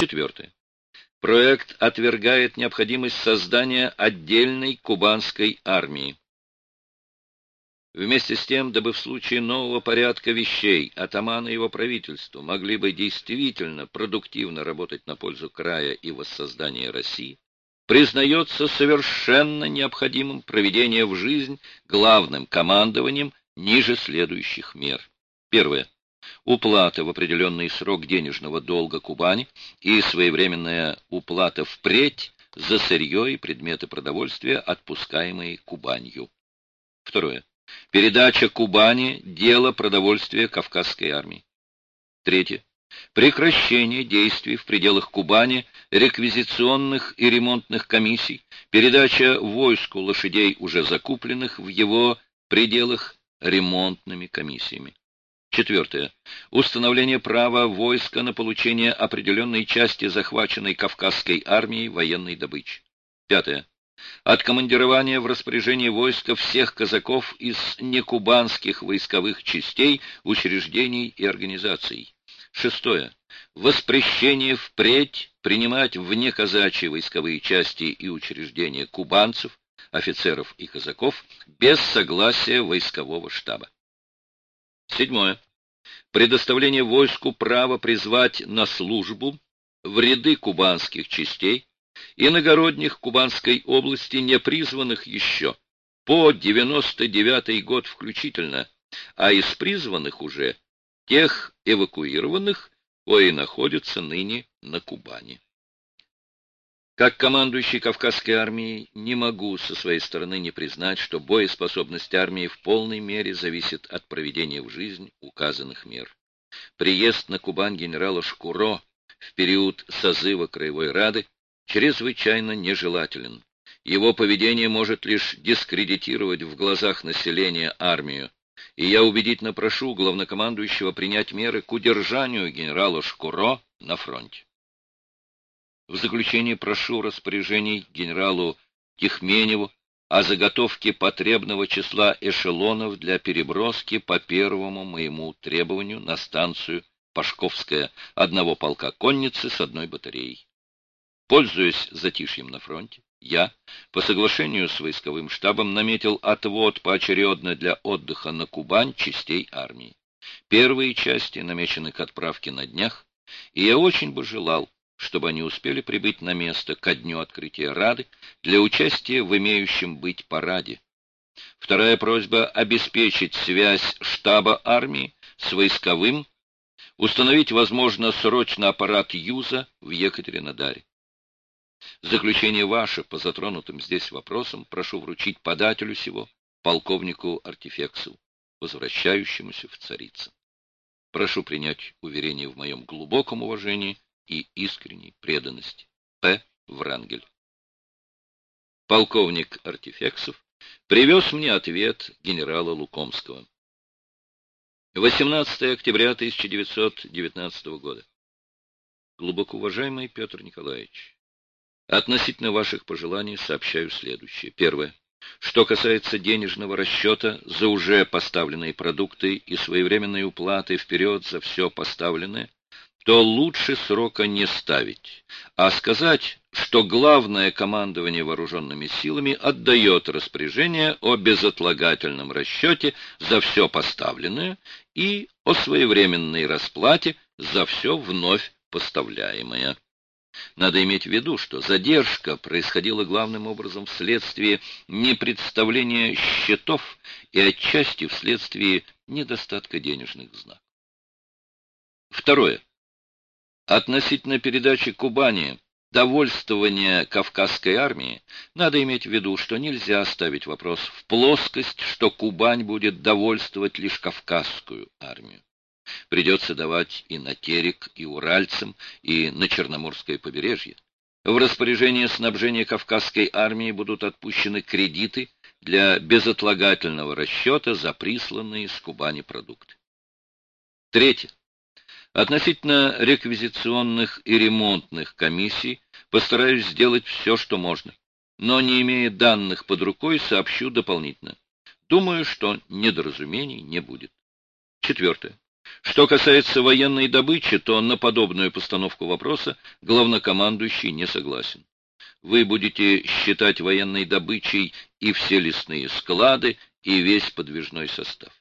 Четвертое. Проект отвергает необходимость создания отдельной кубанской армии. Вместе с тем, дабы в случае нового порядка вещей атаманы его правительству могли бы действительно продуктивно работать на пользу края и воссоздания России, признается совершенно необходимым проведение в жизнь главным командованием ниже следующих мер. Первое. Уплата в определенный срок денежного долга Кубани и своевременная уплата впредь за сырье и предметы продовольствия, отпускаемые Кубанью. Второе. Передача Кубани – дело продовольствия Кавказской армии. Третье. Прекращение действий в пределах Кубани реквизиционных и ремонтных комиссий, передача войску лошадей, уже закупленных в его пределах ремонтными комиссиями. Четвертое. Установление права войска на получение определенной части захваченной Кавказской армией военной добычи. Пятое. Откомандирование в распоряжение войска всех казаков из некубанских войсковых частей, учреждений и организаций. Шестое. Воспрещение впредь принимать вне казачьи войсковые части и учреждения кубанцев, офицеров и казаков без согласия войскового штаба. Седьмое. Предоставление войску права призвать на службу в ряды кубанских частей иногородних Кубанской области, не призванных еще по 99 год включительно, а из призванных уже тех эвакуированных, кои находятся ныне на Кубани. Как командующий Кавказской армией не могу со своей стороны не признать, что боеспособность армии в полной мере зависит от проведения в жизнь указанных мер. Приезд на Кубань генерала Шкуро в период созыва Краевой Рады чрезвычайно нежелателен. Его поведение может лишь дискредитировать в глазах населения армию, и я убедительно прошу главнокомандующего принять меры к удержанию генерала Шкуро на фронте. В заключение прошу распоряжений генералу Тихменеву о заготовке потребного числа эшелонов для переброски по первому моему требованию на станцию Пашковская одного полка конницы с одной батареей. Пользуясь затишьем на фронте, я, по соглашению с войсковым штабом, наметил отвод поочередно для отдыха на Кубань частей армии. Первые части намечены к отправке на днях, и я очень бы желал, чтобы они успели прибыть на место ко дню открытия Рады для участия в имеющем быть параде. Вторая просьба — обеспечить связь штаба армии с войсковым, установить, возможно, срочно аппарат Юза в Екатеринодаре. Заключение ваше по затронутым здесь вопросам прошу вручить подателю сего, полковнику Артефексу, возвращающемуся в царицы. Прошу принять уверение в моем глубоком уважении и искренней преданности. П. Врангель. Полковник Артефексов привез мне ответ генерала Лукомского. 18 октября 1919 года. Глубоко уважаемый Петр Николаевич, относительно ваших пожеланий сообщаю следующее. Первое. Что касается денежного расчета за уже поставленные продукты и своевременной уплаты вперед за все поставленное, то лучше срока не ставить, а сказать, что главное командование вооруженными силами отдает распоряжение о безотлагательном расчете за все поставленное и о своевременной расплате за все вновь поставляемое. Надо иметь в виду, что задержка происходила главным образом вследствие непредставления счетов и отчасти вследствие недостатка денежных знаков. Второе. Относительно передачи Кубани довольствования Кавказской армии, надо иметь в виду, что нельзя ставить вопрос в плоскость, что Кубань будет довольствовать лишь Кавказскую армию. Придется давать и на Терек, и уральцам, и на Черноморское побережье. В распоряжение снабжения Кавказской армии будут отпущены кредиты для безотлагательного расчета за присланные с Кубани продукты. Третье. Относительно реквизиционных и ремонтных комиссий постараюсь сделать все, что можно, но не имея данных под рукой, сообщу дополнительно. Думаю, что недоразумений не будет. Четвертое. Что касается военной добычи, то на подобную постановку вопроса главнокомандующий не согласен. Вы будете считать военной добычей и все лесные склады, и весь подвижной состав.